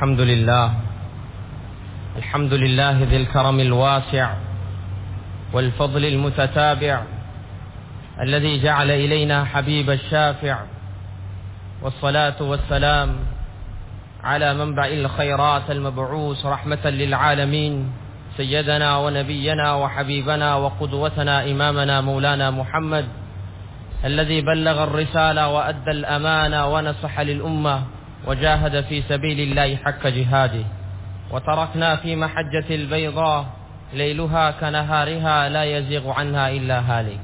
الحمد لله. الحمد لله ذي الكرم الواسع والفضل المتتابع الذي جعل إلينا حبيب الشافع والصلاة والسلام على منبع الخيرات المبعوث رحمة للعالمين سيدنا ونبينا وحبيبنا وقدوتنا إمامنا مولانا محمد الذي بلغ الرسالة وأدى الأمانة ونصح للأمة وجاهد في سبيل الله حق جهاده. وتركنا في محجة البيضاء ليلها كنهارها لا يزيغ عنها إلا هالك.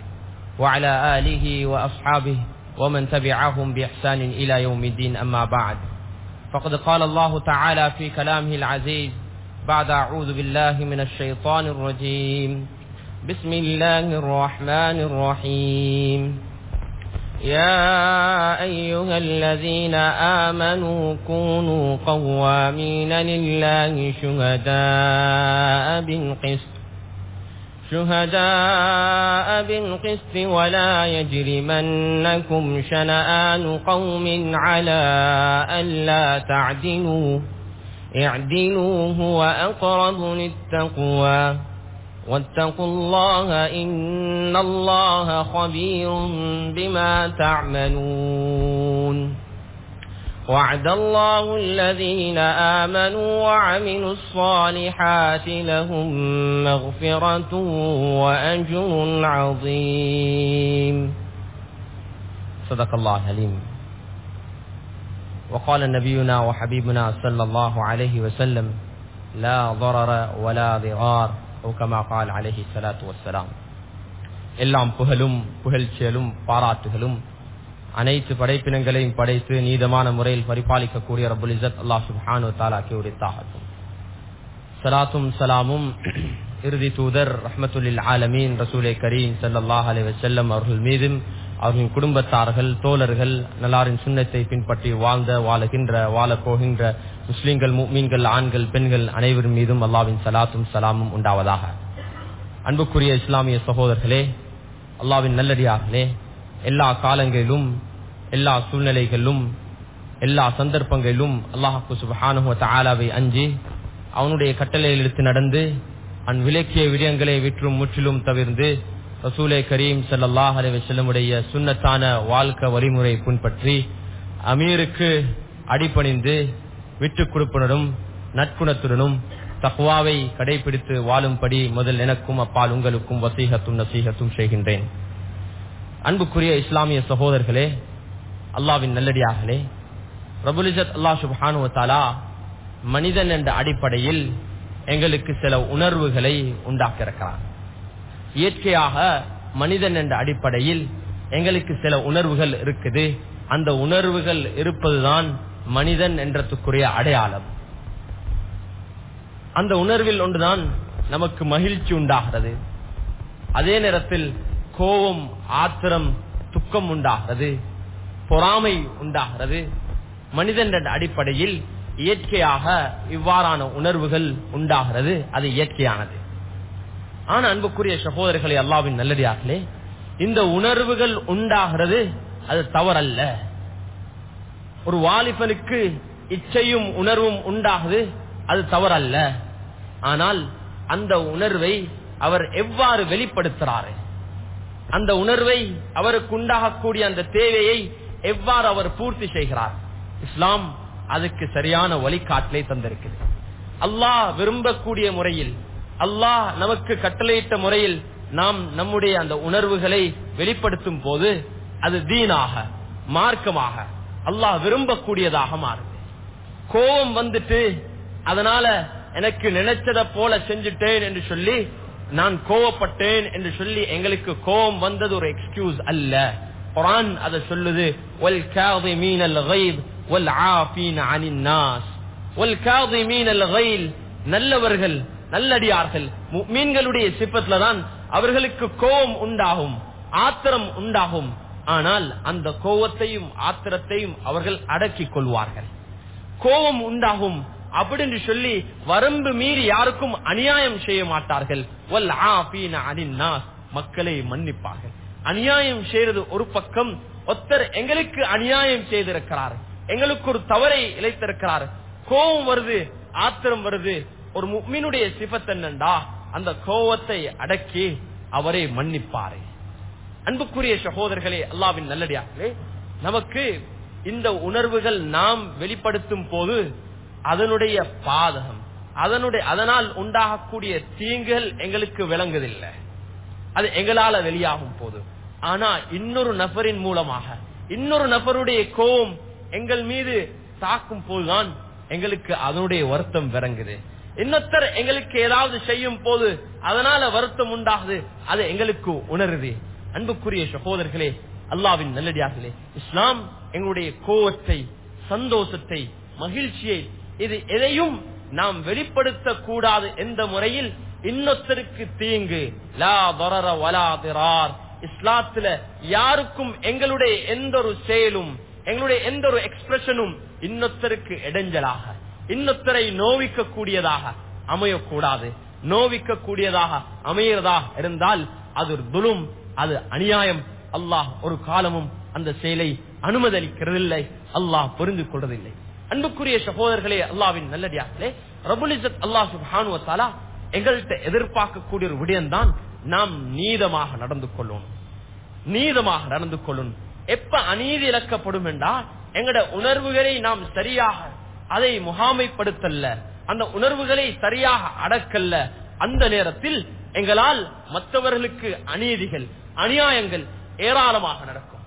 وعلى آله وأصحابه ومن تبعهم بإحسان إلى يوم الدين أما بعد. فقد قال الله تعالى في كلامه العزيز بعد أعوذ بالله من الشيطان الرجيم. بسم الله الرحمن الرحيم. يا أيها الذين آمنوا كونوا قوامين لله شهداء بالقسط شهداء بالقسط ولا يجرمنكم شنآن قوم على ألا تعدلوا اعدلوا هو أقرب للتقوى. واتقوا الله إن الله خبير بما تعملون. وعد الله الذين آمنوا وعملوا الصالحات لهم مغفرة وأجر عظيم. صدق الله العليم وقال نبينا وحبيبنا صلى الله عليه وسلم لا ضرر ولا ضرار. அலஹி சலாத்து வசலாம் எல்லாம் புகழும் புகழ்ச்சியலும் பாராட்டுகளும் அனைத்து படைப்பினங்களையும் படைத்து நீதமான முறையில் பரிபாலிக்கக்கூடிய ரபுல் இசத் அல்லா சலாத்தும் சலாமும் இறுதி தூதர் ரஹமத்துல்லில் ஆலமீன் ரசூலே கரீம் சல்லாஹ் அலி வசல்லம் அவர்கள் மீதும் அவர்களின் குடும்பத்தார்கள் தோழர்கள் நல்லாரின் சின்னத்தை பின்பற்றி வாழ்ந்த வாழகின்ற வாழ போகின்ற முஸ்லீம்கள் மீன்கள் ஆண்கள் பெண்கள் அனைவர் மீதும் அல்லாவின் சலாத்தும் சலாமும் உண்டாவதாக. அன்புக்குரிய இஸ்லாமிய சகோதரர்களே அல்லாவின் நல்லடியார்களே எல்லா காலங்களிலும் எல்லா சூழ்நிலைகளிலும் எல்லா சந்தர்ப்பங்களிலும் அல்லாஹாக்கு சுபஹானு தாலாவை அஞ்சி அவனுடைய கட்டளையில் எடுத்து நடந்து அன் விலக்கிய விடயங்களை விற்றும் முற்றிலும் தவிர்ந்து ரசூலே கரீம் சல்லாஹ் அலைவசல்லமுடைய சுண்ணத்தான வாழ்க்கை வழிமுறை பின்பற்றி அமீருக்கு அடிப்பணிந்து விட்டுக் கொடுப்புடனும் நட்புணத்துடனும் தக்வாவை கடைபிடித்து வாழும்படி முதல் எனக்கும் அப்பால் உங்களுக்கும் வசீகத்தும் நசீகத்தும் செய்கின்றேன். அன்புக்குரிய இஸ்லாமிய சகோதரர்களே அல்லாவின் நல்லடியாகலே பிரபுலிசத் அல்லா சுபானுவத்தாலா மனிதன் என்ற அடிப்படையில் எங்களுக்கு சில உணர்வுகளை உண்டாக்கியிருக்கிறார் இயற்கையாக மனிதன் என்ற அடிப்படையில் எங்களுக்கு சில உணர்வுகள் இருக்குது. அந்த உணர்வுகள் இருப்பதுதான் மனிதன் என்றதுக்குரிய அடையாளம். அந்த உணர்வில் ஒன்றுதான் நமக்கு மகிழ்ச்சி உண்டாகிறது. அதே நேரத்தில் கோபம் ஆத்திரம் துக்கம் உண்டாகிறது. பொறாமை உண்டாகிறது. மனிதன் அடிப்படையில் இயற்கையாக இவ்வாறான உணர்வுகள் உண்டாகிறது. அது இயற்கையானது. ஆனா அன்புக்குரிய சகோதரர்களை அல்லாவின் நல்லடியார்களே இந்த உணர்வுகள் உண்டாகிறது அது தவறல்ல. ஒரு வாலிபனுக்கு இச்சையும் உணர்வும் உண்டாகுது அது தவறல்ல. ஆனால் அந்த உணர்வை அவர் எவ்வாறு வெளிப்படுத்துறாரு? அந்த உணர்வை அவருக்கு உண்டாகக்கூடிய அந்த தேவையை எவ்வாறு அவர் பூர்த்தி செய்கிறார்? இஸ்லாம் அதுக்கு சரியான வழிகாட்டிலே தந்திருக்கிறது அல்லாஹ் விரும்பக்கூடிய முறையில் அல்லாஹ் நமக்கு கட்டளையிட்ட முறையில் நாம் நம்முடைய அந்த உணர்வுகளை வெளிப்படுத்தும் போது அது தீனாக மார்க்கமாக அல்லாஹ் விரும்பக்கூடியதாக மாறுது கோபம் வந்துட்டு அதனால எனக்கு நினைச்சதை போல செஞ்சுட்டேன் என்று சொல்லி நான் கோவப்பட்டேன் என்று சொல்லி எங்களுக்கு கோபம் வந்தது ஒரு எக்ஸ்கியூஸ் அல்ல. குரான் அதை சொல்லுது ஒல் ஒல் நல்லவர்கள் நல்லடியார்கள் மீன்களுடைய சிப்பத்துல தான் அவர்களுக்கு கோபம் உண்டாகும் ஆத்திரம் உண்டாகும். ஆனால் அந்த கோபத்தையும் ஆத்திரத்தையும் அவர்கள் அடக்கிக் கொள்வார்கள். கோபம் உண்டாகும். அப்படின்னு சொல்லி வரம்பு மீறி யாருக்கும் அநியாயம் செய்ய மாட்டார்கள். மக்களை மன்னிப்பார்கள். அநியாயம் செய்யறது ஒரு பக்கம். ஒத்தர் எங்களுக்கு அநியாயம் செய்திருக்கிறார். எங்களுக்கு ஒரு தவறை இழைத்திருக்கிறார். கோபம் வருது ஆத்திரம் வருது. ஒரு மீனுடைய சிபத் என்னண்டா? அந்த கோவத்தை அடக்கி அவரை மன்னிப்பாரு. அன்புக்குரிய சகோதரர்களே அல்லாவின் நல்லடியார்களே நமக்கு இந்த உணர்வுகள் நாம் வெளிப்படுத்தும் போது அதனுடைய பாதகம் அதனுடைய அதனால் உண்டாகக்கூடிய தீங்குகள் எங்களுக்கு விளங்குதில்லை. அது எங்களால வெளியாகும் போது. ஆனா இன்னொரு நபரின் மூலமாக இன்னொரு நபருடைய கோபம் எங்கள் மீது தாக்கும் போதுதான் எங்களுக்கு அதனுடைய வருத்தம் விளங்குது. இன்னொருத்தர் எங்களுக்கு ஏதாவது செய்யும் போது அதனால வருத்தம் உண்டாகுது அது எங்களுக்கு உணருது. அன்புக்குரிய சகோதரர்களே அல்லாவின் நல்லடியார்களே இஸ்லாம் எங்களுடைய கோவத்தை சந்தோஷத்தை மகிழ்ச்சியை இது எதையும் நாம் வெளிப்படுத்த கூடாது எந்த முறையில் இன்னொருத்தருக்கு தீங்கு. இஸ்லாத்துல யாருக்கும் எங்களுடைய எந்த ஒரு செயலும் எங்களுடைய எந்த ஒரு எக்ஸ்பிரஷனும் இன்னொருத்தருக்கு இடைஞ்சலாக இன்னொருத்தரை நோவிக்க கூடியதாக அமையக்கூடாது. நோவிக்க கூடியதாக அமையறதாக இருந்தால் அது ஒரு துலும் அது அநியாயம். அல்லாஹ் ஒரு காலமும் அந்த செயலை அனுமதிக்கிறதில்லை. அல்லாஹ் புரிந்து கொள்றதில்லை அன்புக்குரிய சகோதரர்களே அல்லாவின் நல்லடியார்களே ரபுலிசத் அல்லாஹ் சுபானுவத்தாலா எங்கள்கிட்ட எதிர்பார்க்கக்கூடிய ஒரு விடயம்தான் நாம் நீதமாக நடந்து கொள்ளணும். நீதமாக நடந்து கொள்ளணும். எப்ப அநீதி இழக்கப்படும் என்றால் எங்கட உணர்வுகளை நாம் சரியாக அதை முகாமைப்படுத்தல்ல. அந்த உணர்வுகளை சரியாக அடக்கல்ல. அந்த நேரத்தில் எங்களால் மற்றவர்களுக்கு அநீதிகள் அநியாயங்கள் ஏராளமாக நடக்கும்.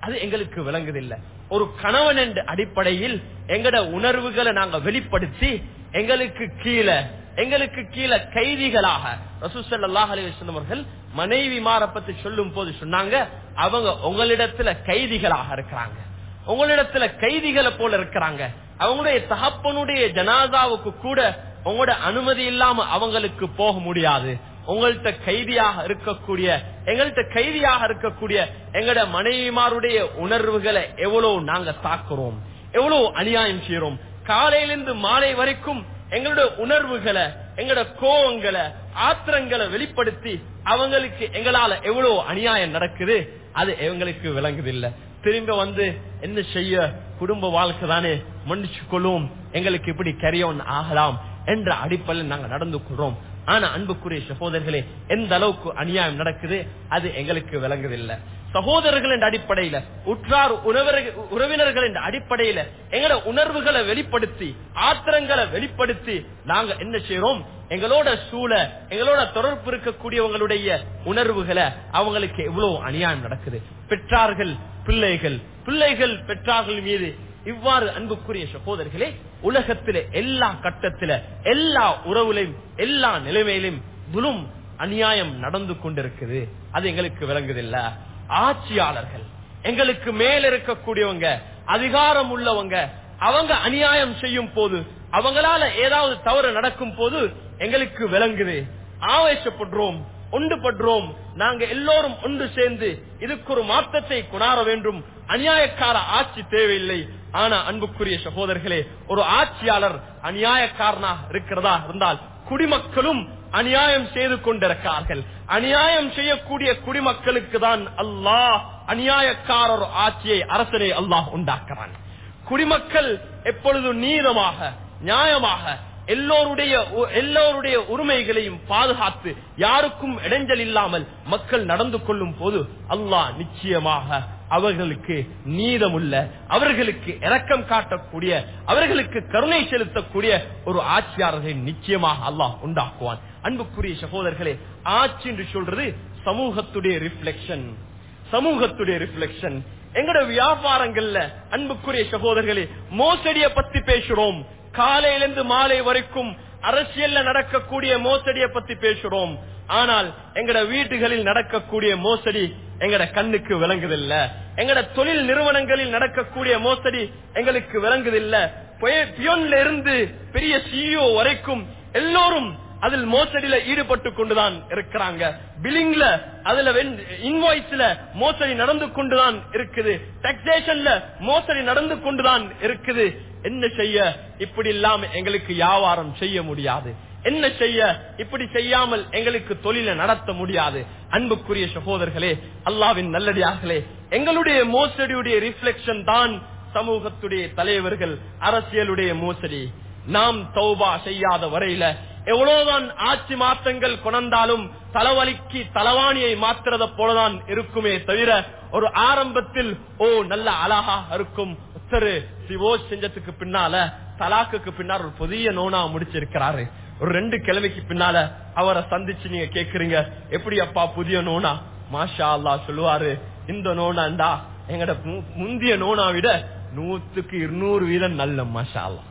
அது எங்களுக்கு விளங்குதில்லை. ஒரு கணவன் என்ற அடிப்படையில் எங்கட உணர்வுகளை நாங்க வெளிப்படுத்தி எங்களுக்கு கீழே எங்களுக்கு கீழே கைதிகளாக ரசூசல்லாஹ் அலிவசன் மனைவி மாறப்பத்தி பத்தி சொல்லும் போது சொன்னாங்க அவங்க உங்களிடத்துல கைதிகளாக இருக்கிறாங்க. உங்களிடத்துல கைதிகளை போல இருக்கிறாங்க. அவங்களுடைய தகப்பனுடைய ஜனாதாவுக்கு கூட உங்களோட அனுமதி இல்லாம அவங்களுக்கு போக முடியாது. உங்கள்கிட்ட கைதியாக இருக்கக்கூடிய எங்கள்கிட்ட கைதியாக இருக்கக்கூடிய எங்கட மனைவிமாருடைய உணர்வுகளை எவ்வளவு நாங்க தாக்குறோம் எவ்வளவு அநியாயம் செய்யறோம் காலையிலிருந்து மாலை வரைக்கும் எங்களுடைய உணர்வுகளை எங்களோட கோவங்களை ஆத்திரங்களை வெளிப்படுத்தி அவங்களுக்கு எங்களால எவ்வளவு அநியாயம் நடக்குது அது எங்களுக்கு விளங்குதில்லை. திரும்ப வந்து என்ன செய்ய குடும்ப வாழ்க்கை தானே மன்னிச்சு கொள்வோம் எங்களுக்கு இப்படி கரியோன் ஆகலாம் என்ற அடிப்படையில் நாங்க நடந்து கொள்றோம். ஆனா அன்புக்குரிய சகோதரர்களே எந்த அளவுக்கு அநியாயம் நடக்குது அது எங்களுக்கு விளங்குதில்லை. சகோதரர்கள் என்ற அடிப்படையில உற்றார் உறவினர்கள் என்ற அடிப்படையில எங்களோட உணர்வுகளை வெளிப்படுத்தி ஆத்திரங்களை வெளிப்படுத்தி நாங்க என்ன செய்யறோம் எங்களோட சூழ எங்களோட தொடர்பு இருக்கக்கூடியவங்களுடைய உணர்வுகளை அவங்களுக்கு எவ்வளவு அநியாயம் நடக்குது? பெற்றார்கள் பிள்ளைகள் பிள்ளைகள் பெற்றார்கள் மீது இவ்வாறு அன்புக்குரிய சகோதரர்களே உலகத்தில எல்லா கட்டத்தில எல்லா உறவுலையும் எல்லா நிலைமையிலும் துலும் அநியாயம் நடந்து கொண்டிருக்குது. அது எங்களுக்கு விளங்குதில்ல. ஆட்சியாளர்கள் எங்களுக்கு மேல இருக்கக்கூடியவங்க அதிகாரம் உள்ளவங்க அவங்க அநியாயம் செய்யும் போது அவங்களால ஏதாவது தவறு நடக்கும் போது எங்களுக்கு விளங்குது. ஆவேசப்படுறோம் ஒன்றுபடுறோம். நாங்க எல்லோரும் ஒன்று சேர்ந்து இதுக்கு ஒரு மாற்றத்தை கொணார வேண்டும். அநியாயக்கார ஆட்சி தேவையில்லை. ஆனா அன்புக்குரிய சகோதரர்களே ஒரு ஆட்சியாளர் அநியாயக்காரனாக இருக்கிறதா இருந்தால் குடிமக்களும் அநியாயம் செய்து கொண்டிருக்கிறார்கள். அநியாயம் செய்யக்கூடிய குடிமக்களுக்கு தான் அல்லாஹ் அநியாயக்காரர் ஆட்சியை அரசனை அல்லாஹ் உண்டாக்குறான். குடிமக்கள் எப்பொழுது நீதமாக நியாயமாக எல்லோருடைய எல்லோருடைய உரிமைகளையும் பாதுகாத்து யாருக்கும் இடைஞ்சல் இல்லாமல் மக்கள் நடந்து கொள்ளும் போது அல்லாஹ் நிச்சயமாக அவர்களுக்கு நீதமுள்ள அவர்களுக்கு இரக்கம் காட்டக்கூடிய அவர்களுக்கு கருணை செலுத்தக்கூடிய ஒரு ஆட்சியாளர்களை நிச்சயமாக அல்லாஹ் உண்டாக்குவான். அன்புக்குரிய சகோதரர்களே ஆட்சி என்று சொல்றது சமூகத்துடைய ரிஃப்ளெக்ஷன் சமூகத்துடைய ரிஃப்ளெக்ஷன் எங்கட வியாபாரங்கள்ல அன்புக்குரிய சகோதரர்களே மோசடியை பத்தி பேசுறோம். காலையிலிருந்து மாலை வரைக்கும் அரசியல்ல நடக்கக்கூடிய மோசடியை பத்தி பேசுறோம். ஆனால் எங்கட வீட்டுகளில் நடக்கக்கூடிய மோசடி எங்கட கண்ணுக்கு விளங்குதில்ல. எங்கட தொழில் நிறுவனங்களில் நடக்கக்கூடிய மோசடி எங்களுக்கு விளங்குதில்ல. பியோன்ல இருந்து பெரிய சிஇஓ வரைக்கும் எல்லோரும் அதில் மோசடியில ஈடுபட்டு கொண்டுதான் இருக்கிறாங்க. பில்லிங்ல அதுல இன்வாய்ஸ்ல மோசடி நடந்து கொண்டுதான் இருக்குது. டாக்ஸேஷன்ல மோசடி நடந்து கொண்டுதான் இருக்குது. என்ன செய்ய? இப்படி இல்லாம எங்களுக்கு வியாபாரம் செய்ய முடியாது. என்ன செய்ய? இப்படி செய்யாமல் எங்களுக்கு தொழிலை நடத்த முடியாது. அன்புக்குரிய சகோதரர்களே அல்லாவின் நல்லடியார்களே எங்களுடைய மோசடியுடைய ரிஃப்ளெக்ஷன் தான் சமூகத்துடைய தலைவர்கள் அரசியலுடைய மோசடி. நாம் தௌபா செய்யாத வரையில எவ்வளவுதான் ஆட்சி மாற்றங்கள் கொண்டாலும் தலைவலிக்கு தலவாணியை மாத்துறத போலதான் இருக்குமே தவிர ஒரு ஆரம்பத்தில் ஓ நல்ல அழகா இருக்கும். ஒருத்தரு டிவோர்ஸ் செஞ்சதுக்கு பின்னால தலாக்குக்கு பின்னால் ஒரு புதிய நோனா முடிச்சிருக்கிறாரு. ஒரு ரெண்டு கிழமைக்கு பின்னால அவரை சந்திச்சு நீங்க கேக்குறீங்க. எப்படி அப்பா புதிய நோனா? மாஷா அல்லா சொல்லுவாரு இந்த நோனாண்டா எங்கட மு- முந்திய நோனா விட நூத்துக்கு இருநூறு வீதம் நல்ல மாஷா அல்லா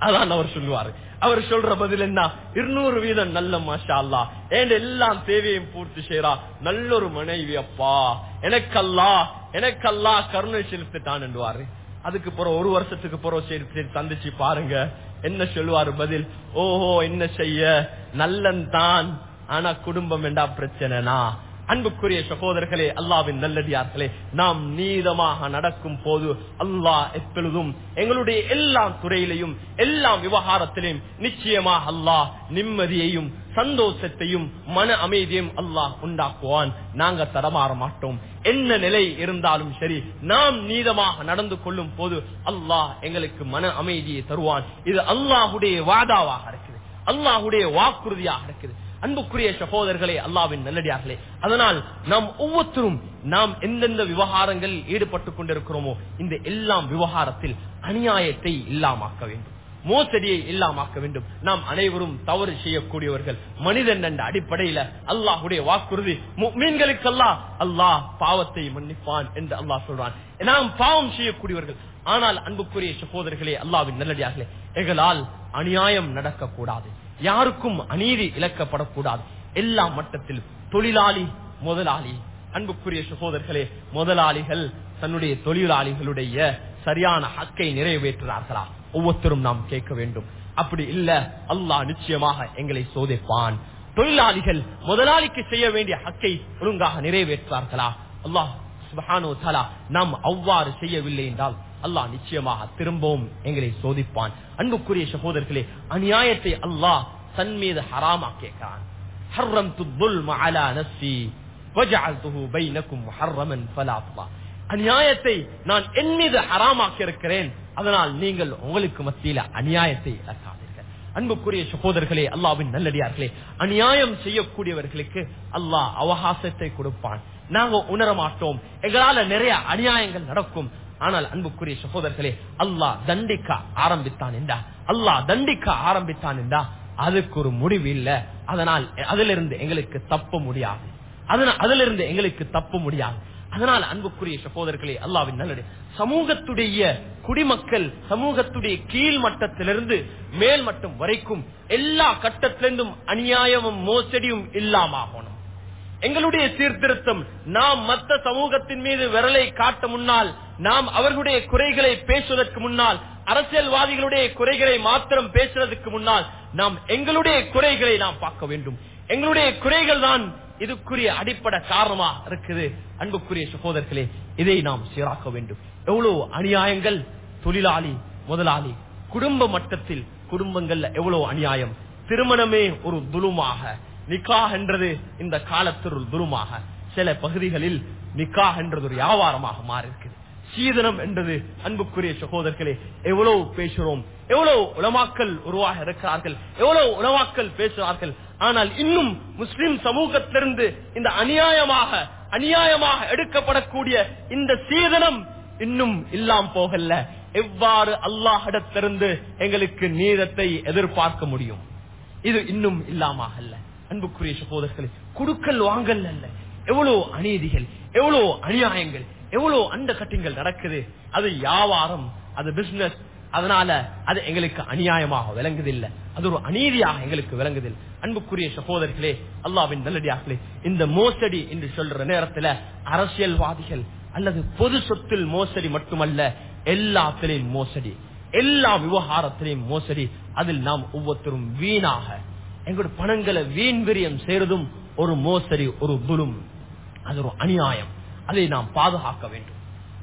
அதான் அவர் சொல்லுவாரு. அவர் சொல்ற பதில் என்ன? இருநூறு வீதம் நல்ல மாஷா அல்லா என் எல்லாம் தேவையும் பூர்த்தி செய்யறா நல்ல ஒரு மனைவி அப்பா. எனக்கல்லா எனக்கல்லா கருணை செலுத்திட்டான் என்றுவாரு. அதுக்கு பிறகு ஒரு வருஷத்துக்கு பிறகு சரி சரி சந்திச்சு பாருங்க. என்ன சொல்லுவாரு பதில்? ஓஹோ என்ன செய்ய? நல்லன் தான். ஆனா குடும்பம் என்றா பிரச்சனைனா? அன்புக்குரிய சகோதரர்களே அல்லாவின் நல்லடியார்களே நாம் நீதமாக நடக்கும் போது அல்லாஹ் எப்பொழுதும் எங்களுடைய எல்லா துறையிலையும் எல்லா விவகாரத்திலையும் நிச்சயமாக அல்லாஹ் நிம்மதியையும் சந்தோஷத்தையும் மன அமைதியும் அல்லாஹ் உண்டாக்குவான். நாங்க தடமாற மாட்டோம். என்ன நிலை இருந்தாலும் சரி நாம் நீதமாக நடந்து கொள்ளும் போது அல்லாஹ் எங்களுக்கு மன அமைதியை தருவான். இது அல்லாஹுடைய வாதாவாக இருக்குது. அல்லாஹுடைய வாக்குறுதியாக இருக்குது. அன்புக்குரிய சகோதரர்களே அல்லாவின் நல்லடியார்களே அதனால் நாம் ஒவ்வொருத்தரும் நாம் எந்தெந்த விவகாரங்களில் ஈடுபட்டுக் கொண்டிருக்கிறோமோ இந்த எல்லாம் விவகாரத்தில் அநியாயத்தை இல்லாமாக்க வேண்டும். மோசடியை இல்லாமாக்க வேண்டும். நாம் அனைவரும் தவறு செய்யக்கூடியவர்கள். மனிதன் என்ற அடிப்படையில அல்லாஹுடைய வாக்குறுதி. மீன்களுக்கெல்லாம் அல்லாஹ் பாவத்தை மன்னிப்பான் என்று அல்லாஹ் சொல்றான். நாம் பாவம் செய்யக்கூடியவர்கள். ஆனால் அன்புக்குரிய சகோதரர்களே அல்லாவின் நல்லடியார்களே எங்களால் அநியாயம் நடக்கக்கூடாது. யாருக்கும் அநீதி இழக்கப்படக்கூடாது. எல்லா மட்டத்திலும் தொழிலாளி முதலாளி அன்புக்குரிய சகோதரர்களே முதலாளிகள் தன்னுடைய தொழிலாளிகளுடைய சரியான ஹக்கை நிறைவேற்றுறார்களா ஒவ்வொருத்தரும் நாம் கேட்க வேண்டும். அப்படி இல்ல அல்லாஹ் நிச்சயமாக எங்களை சோதிப்பான். தொழிலாளிகள் முதலாளிக்கு செய்ய வேண்டிய ஹக்கை ஒழுங்காக நிறைவேற்றார்களா அல்லாஹ் சுபஹானோ தலா நாம் அவ்வாறு செய்யவில்லை என்றால் அல்லாஹ் நிச்சயமாக திரும்பவும் எங்களை சோதிப்பான். அன்புக்குரிய சகோதரர்களே அநியாயத்தை அல்லாஹ் தன் மீது ஹராமா கேட்கிறான் அநியாயத்தை நான் என் மீது ஹராமாக்கி இருக்கிறேன் அதனால் நீங்கள் உங்களுக்கு மத்தியில அநியாயத்தை இழக்காதீர்கள். அன்புக்குரிய சகோதரர்களே அல்லாவின் நல்லடியார்களே அநியாயம் செய்யக்கூடியவர்களுக்கு அல்லாஹ் அவகாசத்தை கொடுப்பான். நாங்க உணர மாட்டோம் எங்களால நிறைய அநியாயங்கள் நடக்கும். ஆனால் அன்புக்குரிய சகோதரர்களே அல்லாஹ் தண்டிக்க ஆரம்பித்தான் என்றா? அல்லாஹ் தண்டிக்க ஆரம்பித்தான் என்றா? அதுக்கு ஒரு முடிவு இல்ல. அதனால் அதிலிருந்து எங்களுக்கு தப்ப முடியாது. அதனால் அதிலிருந்து எங்களுக்கு தப்ப முடியாது. அதனால் அன்புக்குரிய சகோதரர்களே அல்லாவின் நல்லது சமூகத்துடைய குடிமக்கள் சமூகத்துடைய கீழ் மட்டத்திலிருந்து மேல் மட்டம் வரைக்கும் எல்லா கட்டத்திலிருந்தும் அநியாயமும் மோசடியும் இல்லாம எங்களுடைய சீர்திருத்தம் நாம் மத்த சமூகத்தின் மீது விரலை காட்ட முன்னால் நாம் அவர்களுடைய குறைகளை பேசுவதற்கு முன்னால் அரசியல்வாதிகளுடைய குறைகளை மாத்திரம் பேசுவதற்கு முன்னால் நாம் எங்களுடைய குறைகளை நாம் பார்க்க வேண்டும். எங்களுடைய குறைகள் தான் இதுக்குரிய அடிப்படை காரணமா இருக்குது. அன்புக்குரிய சகோதரர்களே இதை நாம் சீராக்க வேண்டும். எவ்வளவு அநியாயங்கள் தொழிலாளி முதலாளி குடும்ப மட்டத்தில் குடும்பங்கள்ல எவ்வளவு அநியாயம். திருமணமே ஒரு துலுமாக. நிக்கா என்றது இந்த காலத்தில் ஒரு துருமாக. சில பகுதிகளில் நிக்கா என்றது ஒரு வியாபாரமாக மாறி சீதனம் என்றது அன்புக்குரிய சகோதரர்களே எவ்வளவு பேசுகிறோம் எவ்வளவு உலமாக்கல் உருவாக இருக்கிறார்கள் எவ்வளவு உலமாக்கல் பேசுகிறார்கள். ஆனால் இன்னும் முஸ்லிம் சமூகத்திலிருந்து இந்த அநியாயமாக அநியாயமாக எடுக்கப்படக்கூடிய இந்த சீதனம் இன்னும் இல்லாம் போகல. எவ்வாறு அல்லாஹிடத்திலிருந்து எங்களுக்கு நீதத்தை எதிர்பார்க்க முடியும்? இது இன்னும் இல்லாம அன்புக்குரிய சகோதரர்களே குடுக்கல் வாங்கல் அல்ல. எவ்வளவு அநீதிகள் எவ்வளவு அநியாயங்கள் எவ்வளவு அந்த கட்டிங்கள் நடக்குது. அது வியாபாரம் அது பிசினஸ் அதனால அது எங்களுக்கு அநியாயமாக விளங்குதில்லை. அது ஒரு அநீதியாக எங்களுக்கு விளங்குதில்லை. அன்புக்குரிய சகோதரர்களே அல்லாவின் நல்லடியார்களே இந்த மோசடி என்று சொல்ற நேரத்துல அரசியல்வாதிகள் அல்லது பொது சொத்தில் மோசடி மட்டுமல்ல எல்லாத்திலையும் மோசடி எல்லா விவகாரத்திலையும் மோசடி அதில் நாம் ஒவ்வொருத்தரும் வீணாக எங்களோட பணங்களை வீண் விரியம் செய்யறதும் ஒரு மோசடி ஒரு துரும் அது ஒரு அநியாயம். அதை நாம் பாதுகாக்க வேண்டும்.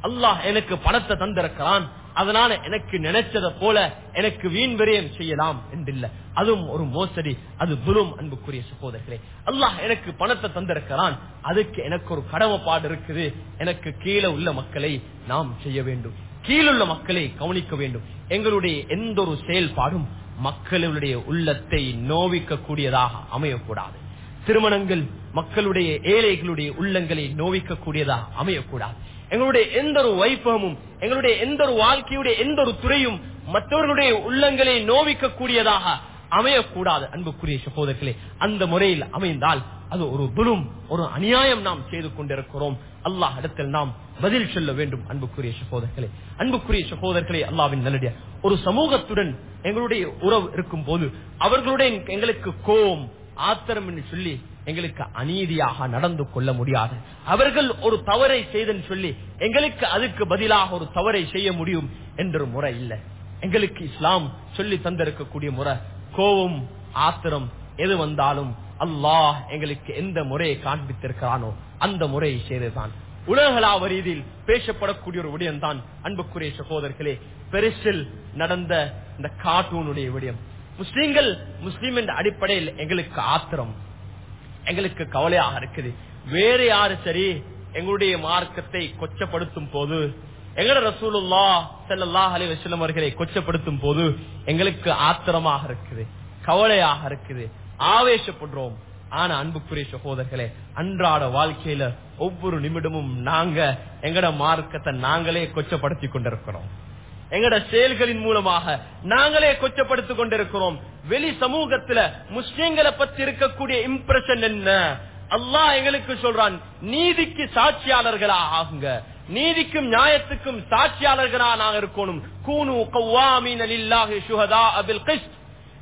அல்லாஹ் எனக்கு பணத்தை தந்திருக்கிறான். அதனால எனக்கு நினைச்சதை போல எனக்கு வீண் விரயம் செய்யலாம் என்றில்ல. அதுவும் ஒரு மோசடி அது துரும் அன்புக்குரிய சகோதரர்களே. அல்லாஹ் எனக்கு பணத்தை தந்திருக்கிறான். அதுக்கு எனக்கு ஒரு கடமைப்பாடு இருக்குது. எனக்கு கீழே உள்ள மக்களை நாம் செய்ய வேண்டும். கீழுள்ள மக்களை கவனிக்க வேண்டும். எங்களுடைய எந்த ஒரு செயல்பாடும் மக்களுடைய உள்ளத்தை நோவிக்க கூடியதாக அமையக்கூடாது. திருமணங்கள் மக்களுடைய ஏழைகளுடைய உள்ளங்களை நோவிக்க கூடியதாக அமையக்கூடாது. எங்களுடைய எந்த ஒரு வைபவமும் எங்களுடைய எந்த ஒரு வாழ்க்கையுடைய எந்த ஒரு துறையும் மற்றவர்களுடைய உள்ளங்களை நோவிக்க கூடியதாக அமையக்கூடாது அன்புக்குரிய சகோதரர்களே அந்த முறையில் அமைந்தால் அது ஒரு துரும் ஒரு அநியாயம் நாம் செய்து கொண்டிருக்கிறோம். அல்லாஹ் இடத்தில் நாம் பதில் சொல்ல வேண்டும் அன்புக்குரிய சகோதரர்களே. அன்புக்குரிய சகோதரர்களே அல்லாவின் நல்லடிய ஒரு சமூகத்துடன் எங்களுடைய உறவு இருக்கும் போது அவர்களுடைய எங்களுக்கு கோபம் ஆத்திரம் என்று சொல்லி எங்களுக்கு அநீதியாக நடந்து கொள்ள முடியாது. அவர்கள் ஒரு தவறை செய்தன்னு சொல்லி எங்களுக்கு அதுக்கு பதிலாக ஒரு தவறை செய்ய முடியும் என்ற முறை இல்லை. எங்களுக்கு இஸ்லாம் சொல்லி தந்திருக்கக்கூடிய முறை கோபம் ஆத்திரம் எது வந்தாலும் அல்லாஹ் எங்களுக்கு எந்த முறையை காண்பித்திருக்கிறானோ அந்த முறையை செய்ததுதான். உலகளாவ ரீதியில் பேசப்படக்கூடிய ஒரு விடயம் தான் அன்புக்குரிய சகோதரர்களே பெருசில் நடந்த இந்த கார்ட்டூனுடைய விடயம். முஸ்லீம்கள் முஸ்லீம் என்ற அடிப்படையில் எங்களுக்கு ஆத்திரம் எங்களுக்கு கவலையாக இருக்குது. வேறு யாரு சரி எங்களுடைய மார்க்கத்தை கொச்சப்படுத்தும் போது எங்கட ரசூலுல்லா செல்லல்லா அலி வசலம் அவர்களை கொச்சப்படுத்தும் போது எங்களுக்கு ஆத்திரமாக இருக்குது கவலையாக இருக்குது ஆவேசப்படுறோம். ஆனா அன்புக்குரிய சகோதரர்களே அன்றாட வாழ்க்கையில ஒவ்வொரு நிமிடமும் நாங்க எங்கட மார்க்கத்தை நாங்களே கொச்சப்படுத்தி கொண்டிருக்கிறோம். எங்கட செயல்களின் மூலமாக நாங்களே கொச்சப்படுத்திக் கொண்டிருக்கிறோம். வெளி சமூகத்துல முஸ்லிம்களை பத்தி இருக்கக்கூடிய இம்ப்ரெஷன் என்ன? அல்லாஹ் எங்களுக்கு சொல்றான் நீதிக்கு சாட்சியாளர்களா ஆகுங்க. நீதிக்கும் நியாயத்துக்கும் சாட்சியாளர்களா நாங்க இருக்கணும். கூனு கௌவாமீன் லில்லாஹி ஷுஹதா அபில் கிஸ்ட்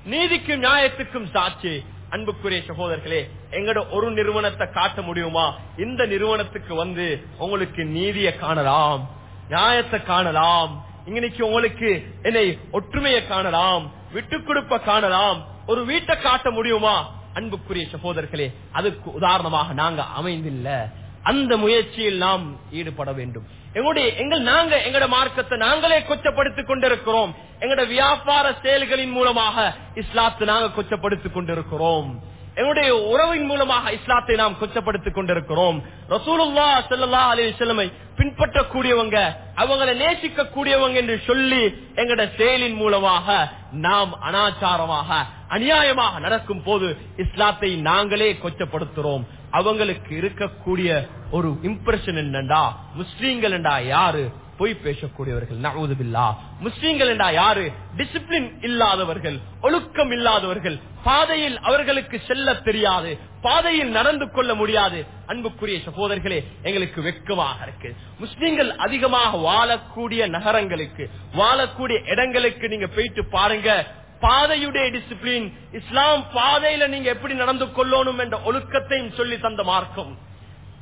நீதிக்கும் நியாயத்துக்கும் சாட்சி. அன்புக்குரிய சகோதரர்களே எங்கட ஒரு நிறுவனத்தை காட்ட முடியுமா? இந்த நிறுவனத்துக்கு வந்து உங்களுக்கு நீதியை காணலாம் நியாயத்தை காணலாம். இன்னைக்கு உங்களுக்கு என்னை ஒற்றுமையை காணலாம் விட்டு கொடுப்ப காணலாம். ஒரு வீட்டை காட்ட முடியுமா? அன்புக்குரிய சகோதரர்களே அதுக்கு உதாரணமாக நாங்க அமைந்தில்லை. அந்த முயற்சியில் நாம் ஈடுபட வேண்டும். எங்களுடைய எங்கள் நாங்க எங்கட மார்க்கத்தை நாங்களே கொச்சப்படுத்திக் கொண்டிருக்கிறோம். எங்களோட வியாபார செயல்களின் மூலமாக இஸ்லாத்தை நாங்க கொச்சப்படுத்திக் கொண்டிருக்கிறோம். எங்களுடைய உறவின் மூலமாக இஸ்லாத்தை நாம் கொச்சப்படுத்திக் கொண்டிருக்கிறோம். ரசூலுல்லா ஸல்லல்லாஹு அலி வஸல்லமை பின்பற்றக்கூடியவங்க அவங்களை நேசிக்க கூடியவங்க என்று சொல்லி எங்கட செயலின் மூலமாக நாம் அனாச்சாரமாக அநியாயமாக நடக்கும் போது இஸ்லாத்தை நாங்களே கொச்சப்படுத்துறோம். அவங்களுக்கு இருக்கக்கூடிய ஒரு இம்ப்ரெஷன் என்னண்டா? முஸ்லீம்கள் என்றா யாரு? பொய் பேசக்கூடியவர்கள். நவுதுபில்லா முஸ்லீம்கள் என்றா யாரு? டிசிப்ளின் இல்லாதவர்கள் ஒழுக்கம் இல்லாதவர்கள். பாதையில் அவர்களுக்கு செல்ல தெரியாது. பாதையில் நடந்து கொள்ள முடியாது. அன்புக்குரிய சகோதரர்களே எங்களுக்கு வெக்கமாக இருக்கு. முஸ்லீம்கள் அதிகமாக வாழக்கூடிய நகரங்களுக்கு வாழக்கூடிய இடங்களுக்கு நீங்க போயிட்டு பாருங்க. பாதையுடைய டிசிப்ளின் இஸ்லாம் பாதையில நீங்க எப்படி நடந்து கொள்ளணும் என்ற ஒழுக்கத்தையும் சொல்லி தந்த மார்க்கம்.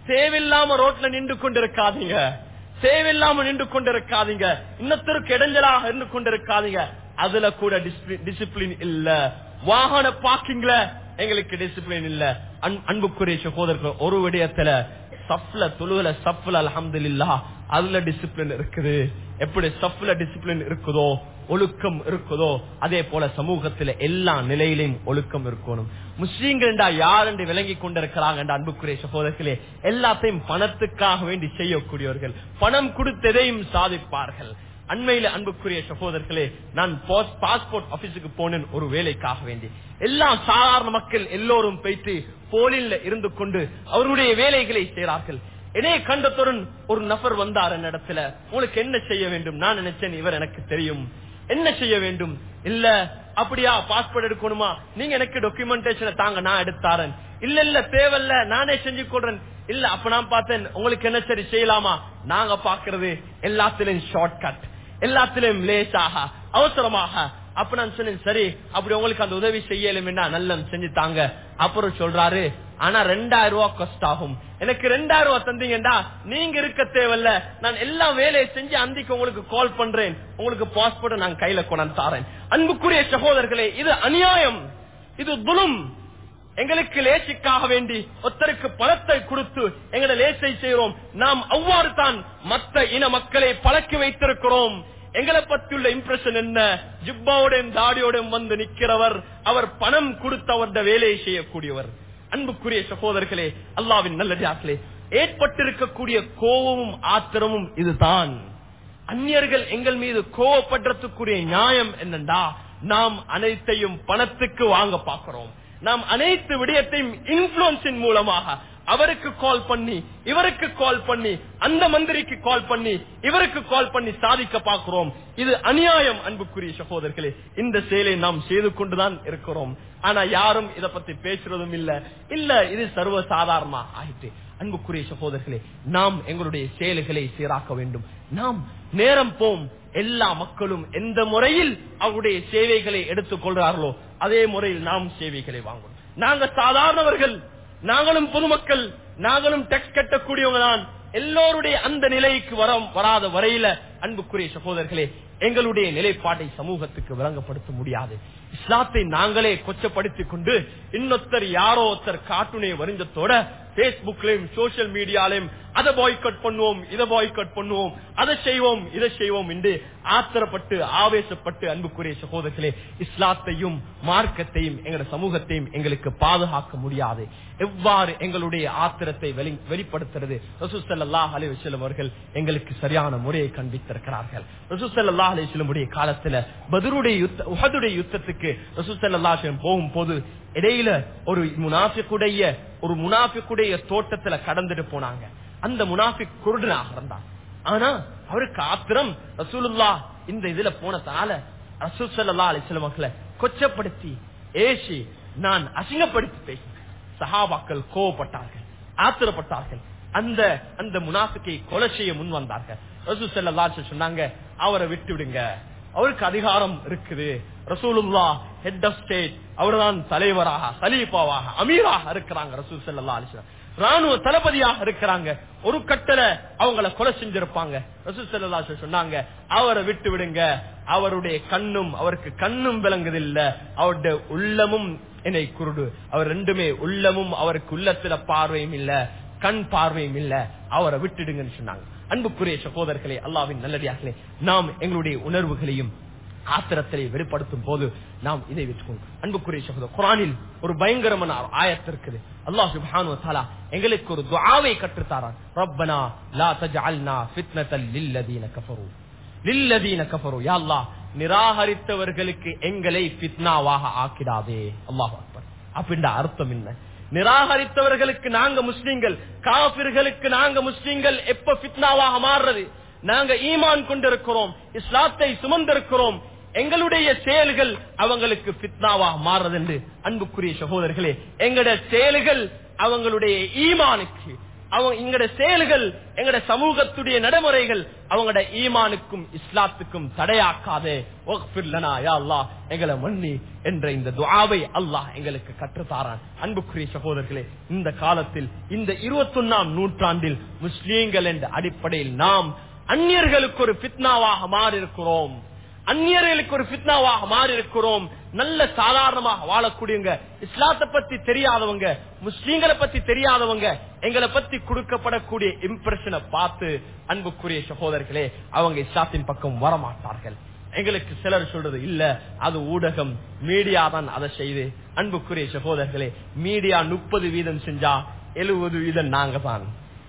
தேவையில்லாம ரோட்ல நின்று கொண்டிருக்காதீங்க. தேவையில்லாம நின்று கொண்டிருக்காதீங்க. இன்னத்திற்கு இடைஞ்சலாக இருந்து கொண்டிருக்காதீங்க. அதுல கூட டிசிப்ளின் இல்ல. வாகன பார்க்கிங்ல எங்களுக்கு டிசிப்ளின் இல்ல. அன்புக்குரிய சகோதரர்கள் ஒரு விடயத்துல சப்ல தொழுகல அல்ஹம்தில் இல்லா அதுல டிசிப்ளின் இருக்குது. எப்படி சஃப்ல டிசிப்ளின் இருக்குதோ ஒழுக்கம் இருக்குதோ அதே போல சமூகத்துல எல்லா நிலையிலும் ஒழுக்கம் இருக்கணும். முஸ்லீம்கள் யார் என்று விளங்கி கொண்டிருக்கிறாங்க என்ற அன்புக்குரிய சகோதரர்களே எல்லாத்தையும் பணத்துக்காக வேண்டி செய்யக்கூடியவர்கள். பணம் கொடுத்ததையும் சாதிப்பார்கள். அண்மையில அன்புக்குரிய சகோதரர்களே நான் பாஸ்போர்ட் ஆபீஸுக்கு போனேன் ஒரு வேலைக்காக வேண்டி. எல்லா சாதாரண மக்கள் எல்லோரும் போயிட்டு போலில் இருந்து கொண்டு அவருடைய வேலைகளை செய்கிறார்கள். என்னைய கண்டத்துடன் ஒரு நபர் வந்தார் என் இடத்துல. உங்களுக்கு என்ன செய்ய வேண்டும்? நான் நினைச்சேன் இவர் எனக்கு தெரியும். என்ன செய்ய வேண்டும்? இல்ல அப்படியா பாஸ்போர்ட் எடுக்கணுமா? நீங்க எனக்கு டாக்குமெண்டேஷனை தாங்க நான் எடுத்தாரன் இல்ல இல்ல தேவையில்ல நானே செஞ்சு கொடுறேன். இல்ல அப்ப நான் பார்த்தேன் உங்களுக்கு என்ன சரி செய்யலாமா? நாங்க பாக்குறது எல்லாத்திலும் ஷார்ட் கட் எல்லாத்திலும் லேசாக அவசரமாக. அப்ப நான் சொன்னேன் சரி அப்படி உங்களுக்கு அந்த உதவி செய்யலும்னா நல்ல செஞ்சு தாங்க. அப்புறம் சொல்றாரு ஆனா ரெண்டாயிரம் ரூபாய் கஷ்ட ஆகும். எனக்கு ரெண்டாயிரம் ரூபாய் தந்தீங்கடா நீங்க இருக்க தேவையில்ல. நான் எல்லா வேலையை செஞ்சு அந்திக்கு உங்களுக்கு கால் பண்றேன். உங்களுக்கு பாஸ்போர்ட் நான் கையில கொண்டாந்து தாரேன். அன்புக்குரிய சகோதரர்களே இது அநியாயம். இது துலும். எங்களுக்கு லேசிக்காக வேண்டி ஒருத்தருக்கு பணத்தை கொடுத்து எங்களை லேசை செய்கிறோம். நாம் அவ்வாறு தான் மத்த இன மக்களை பழக்கி வைத்திருக்கிறோம். எங்களை பத்தியுள்ள இம்ப்ரெஷன் என்ன? ஜிப்பாவோடையும் தாடியோடையும் வந்து நிக்கிறவர் அவர் பணம் கொடுத்து அவருடைய வேலையை செய்யக்கூடியவர். அன்புக்குரிய சகோதரர்களே அல்லாவின் நல்லடியார்களே ஏற்பட்டிருக்கக்கூடிய கோபமும் ஆத்திரமும் இதுதான். அந்நியர்கள் எங்கள் மீது கோவப்படுறதுக்குரிய நியாயம் என்னண்டா நாம் அனைத்தையும் பணத்துக்கு வாங்க பார்க்கிறோம். நாம் அனைத்து விடயத்தையும் இன்ஃபுளுன்ஸின் மூலமாக அவருக்கு கால் பண்ணி இவருக்கு கால் பண்ணி அந்த மந்திரிக்கு கால் பண்ணி இவருக்கு கால் பண்ணி சாதிக்க பார்க்கிறோம். இது அநியாயம் அன்புக்குரிய சகோதரர்களே. இந்த செயலை நாம் செய்து கொண்டுதான் இருக்கிறோம். ஆனா யாரும் இத பத்தி பேசுறதும் இல்ல. இல்ல இது சர்வ சாதாரணமா ஆயிட்டு. அன்புக்குரிய சகோதரர்களே நாம் எங்களுடைய செயல்களை சீராக்க வேண்டும். நாம் நேரம் போம். எல்லா மக்களும் எந்த முறையில் அவருடைய சேவைகளை எடுத்துக் கொள்றார்களோ அதே முறையில் நாம் சேவைகளை வாங்கணும். நாங்க சாதாரணவர்கள். நாங்களும் பொதுமக்கள் நாங்களும் டெக்ஸ் கட்டக்கூடியவங்க தான் எல்லோருடைய அந்த நிலைக்கு வர வராத வரையில அன்புக்குரிய சகோதரர்களே எங்களுடைய நிலைப்பாட்டை சமூகத்துக்கு விளங்கப்படுத்த முடியாது. இஸ்லாத்தை நாங்களே கொச்சப்படுத்திக் கொண்டு இன்னொருத்தர் யாரோ ஒருத்தர் காட்டுனை வரிஞ்சத்தோட பேஸ்புக்லயும் சோசியல் மீடியாலையும் அதை பாய்கட் பண்ணுவோம் இதை பாய்கட் பண்ணுவோம் அதை செய்வோம் இதை செய்வோம் என்று ஆத்திரப்பட்டு ஆவேசப்பட்டு அன்புக்குரிய சகோதரர்களே இஸ்லாத்தையும் மார்க்கத்தையும் எங்களோட சமூகத்தையும் எங்களுக்கு பாதுகாக்க முடியாது. எவ்வாறு எங்களுடைய ஆத்திரத்தை வெளிப்படுத்துறது? ரசூசல்லாஹ் அலி வசலம் அவர்கள் எங்களுக்கு சரியான முறையை கண்டித்து ரசூசல்லாஹ் அலி வசலமுடைய காலத்துல பதருடைய யுத்த உஹதுடைய யுத்தத்துக்கு ரசூசல்லா போகும் போது இடையில ஒரு முனாஃபிக்குடைய ஒரு முனாஃபிக்குடைய தோட்டத்துல கடந்துட்டு போனாங்க. அந்த முனாஃபிக் குருடனாக இருந்தான் ஆனா அவருக்கு ஆத்திரம் ரசூலுல்லா இந்த இதுல போனதால ரசூல் சல்லா அலிஸ்லம் மக்களை கொச்சப்படுத்தி ஏசி நான் அசிங்கப்படுத்தி பேசினேன் சஹாபாக்கள் கோவப்பட்டார்கள் ஆத்திரப்பட்டார்கள். அந்த அந்த முனாஃபிக்கை கொலை செய்ய முன் வந்தார்கள். ரசூல் செல்லா சொன்னாங்க அவரை விட்டு விடுங்க அவருக்கு அதிகாரம் இருக்குது. ரசூலுல்லா ஹெட் ஆஃப் ஸ்டேட் அவர்தான் தலைவராக சலீபாவாக அமீராக இருக்கிறாங்க ரசூல் செல்லா அலிஸ்லாம் ராணுவ தளபதியாக இருக்கிறாங்க. ஒரு கட்டளை அவங்கள கொலை செஞ்சிருப்பாங்க. ரசூல் செல்லா சொன்னாங்க அவரை விட்டு விடுங்க அவருடைய கண்ணும் அவருக்கு கண்ணும் விளங்குதில்ல. அவருடைய உள்ளமும் என்னை குருடு. அவர் ரெண்டுமே உள்ளமும் அவருக்கு உள்ளத்துல பார்வையும் இல்ல. கண் பார்வையும் இல்ல. அவரை விட்டுடுங்கன்னு சொன்னாங்க. அன்புக்குரிய சகோதரர்களே அல்லாவின் நல்லடியார்களே நாம் எங்களுடைய உணர்வுகளையும் ஆத்திரத்தை வெளிப்படுத்தும் போது நாம் இதை வச்சுக்கணும் அன்புக்குரிய சகோதரர் குரானில் ஒரு பயங்கரமான ஒரு ஆயத்து இருக்குது. அல்லாஹ் சுபானு தாலா எங்களுக்கு ஒரு துவாவை கற்றுத்தாரான். ரப்பனா லா தஜஅல்னா ஃபித்னத்தல் லில்லதீன கஃபரு. லில்லதீன கஃபரு. யா அல்லாஹ் நிராகரித்தவர்களுக்கு எங்களை ஃபித்னாவாக ஆக்கிடாதே. அல்லாஹ் அக்பர். அப்படின்ற அர்த்தம் என்ன? நிராகரித்தவர்களுக்கு நாங்க முஸ்லீம்கள் காபிர்களுக்கு நாங்க முஸ்லீம்கள் எப்ப பித்னாவாக மாறுறது? நாங்க ஈமான் கொண்டிருக்கிறோம் இஸ்லாத்தை சுமந்திருக்கிறோம் எங்களுடைய செயல்கள் அவங்களுக்கு பித்னாவாக மாறுறது என்று அன்புக்குரிய சகோதரர்களே எங்களுடைய செயல்கள் அவங்களுடைய ஈமானுக்கு அவங்க எங்கட செயல்கள் எங்கட சமூகத்துடைய நடைமுறைகள் அவங்களோட ஈமானுக்கும் இஸ்லாத்துக்கும் தடையாக்காதே. அல்லாஹ். எங்களை மன்னி என்ற இந்த துவாவை அல்லாஹ் எங்களுக்கு கற்றுத்தாரான். அன்புக்குரிய சகோதரர்களே இந்த காலத்தில் இந்த இருபத்தொன்னாம் நூற்றாண்டில் முஸ்லீம்கள் என்ற அடிப்படையில் நாம் அந்நியர்களுக்கு ஒரு பித்னாவாக மாறியிருக்கிறோம். அந்நியர்களுக்கு ஒரு பித்னாவாக மாறியிருக்கிறோம். நல்ல சாதாரணமாக வாழக்கூடியவங்க இஸ்லாத்தை பத்தி தெரியாதவங்க முஸ்லீம்களை பத்தி தெரியாதவங்க எங்களை பத்தி கொடுக்கப்படக்கூடிய இம்ப்ரெஷனை பார்த்து அன்புக்குரிய சகோதரர்களே அவங்க இஸ்லாத்தின் பக்கம் வரமாட்டார்கள். எங்களுக்கு சிலர் சொல்றது இல்ல அது ஊடகம் மீடியா தான் அதை செய்து. அன்புக்குரிய சகோதரர்களே மீடியா முப்பது வீதம் செஞ்சா எழுபது வீதம் நாங்க தான்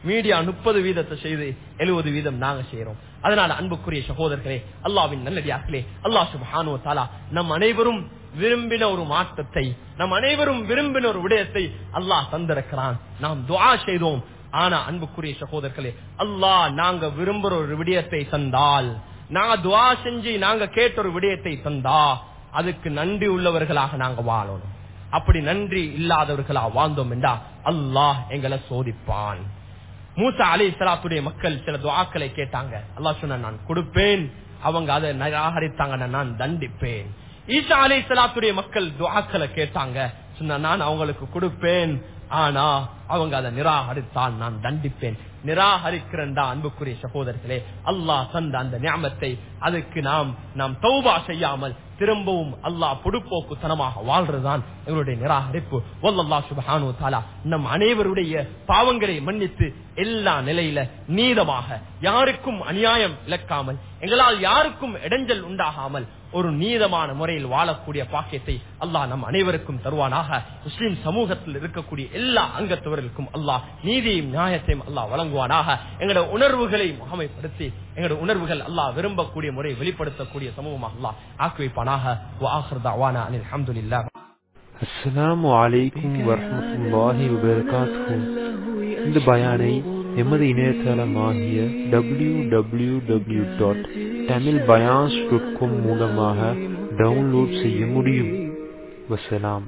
மீடியா முப்பது வீதத்தை செய்து எழுபது வீதம் நாங்க செய்யறோம் அதனால அன்புக்குரிய சகோதரர்களே அல்லாவின் நல்லடியார்களே அல்லாஹ் சுபஹானு தாலா நம் அனைவரும் விரும்பின ஒரு மாற்றத்தை நம் அனைவரும் விரும்பின ஒரு விடயத்தை அல்லாஹ் தந்திருக்கிறான். நாம் துவா செய்தோம். ஆனா அன்புக்குரிய சகோதரர்களே அல்லாஹ் நாங்க விரும்புற ஒரு விடயத்தை தந்தால் நாங்க துவா செஞ்சு நாங்க கேட்ட ஒரு விடயத்தை தந்தா அதுக்கு நன்றி உள்ளவர்களாக நாங்க வாழணும். அப்படி நன்றி இல்லாதவர்களா வாழ்ந்தோம் என்றா அல்லாஹ் எங்களை சோதிப்பான். மூசா அலி இஸ்லாத்துடைய மக்கள் சில துவாக்களை கேட்டாங்க. அல்லா சொன்ன நான் கொடுப்பேன். அவங்க அதை நிராகரித்தாங்க நான் தண்டிப்பேன். ஈசா அலி இஸ்லாத்துடைய மக்கள் துவாக்களை கேட்டாங்க. சொன்ன நான் அவங்களுக்கு கொடுப்பேன். ஆனா அவங்க அதை நிராகரித்தால் நான் தண்டிப்பேன். நிராகரிக்கிறண்டா அன்புக்குரிய சகோதரர்களே. அல்லாஹ் தந்த அந்த ஞாபத்தை அதுக்கு நாம் நாம் தௌபா செய்யாமல் திரும்பவும் அல்லாஹ் பொடுப்போக்குத்தனமாக வாழ்றதுதான் எங்களுடைய நிராகரிப்பு. ஒல்லல்லா சுபஹானு தாலா நம் அனைவருடைய பாவங்களை மன்னித்து எல்லா நிலையில நீதமாக யாருக்கும் அநியாயம் இழக்காமல் எங்களால் யாருக்கும் இடைஞ்சல் உண்டாகாமல் ஒரு நீதமான முறையில் வாழக்கூடிய பாக்கியத்தை அல்லாஹ் நம் அனைவருக்கும் தருவானாக. முஸ்லிம் சமூகத்தில் இருக்கக்கூடிய எல்லா அங்கத்தவர்களுக்கும் அல்லாஹ் நீதியும் நியாயத்தையும் அல்லாஹ் வழங்குவானாக. எங்களோட உணர்வுகளை முகமைப்படுத்தி எங்களோட உணர்வுகள் அல்லாஹ் விரும்பக்கூடிய முறை வெளிப்படுத்தக்கூடிய சமூகமாக அல்லாஹ் ஆக்கி வைப்பானாக இந்த பயானை எமது இணையதளமாகிய W W W dot Tamil Bayan மூலமாக டவுன்லோட் செய்ய முடியும். வசலாம்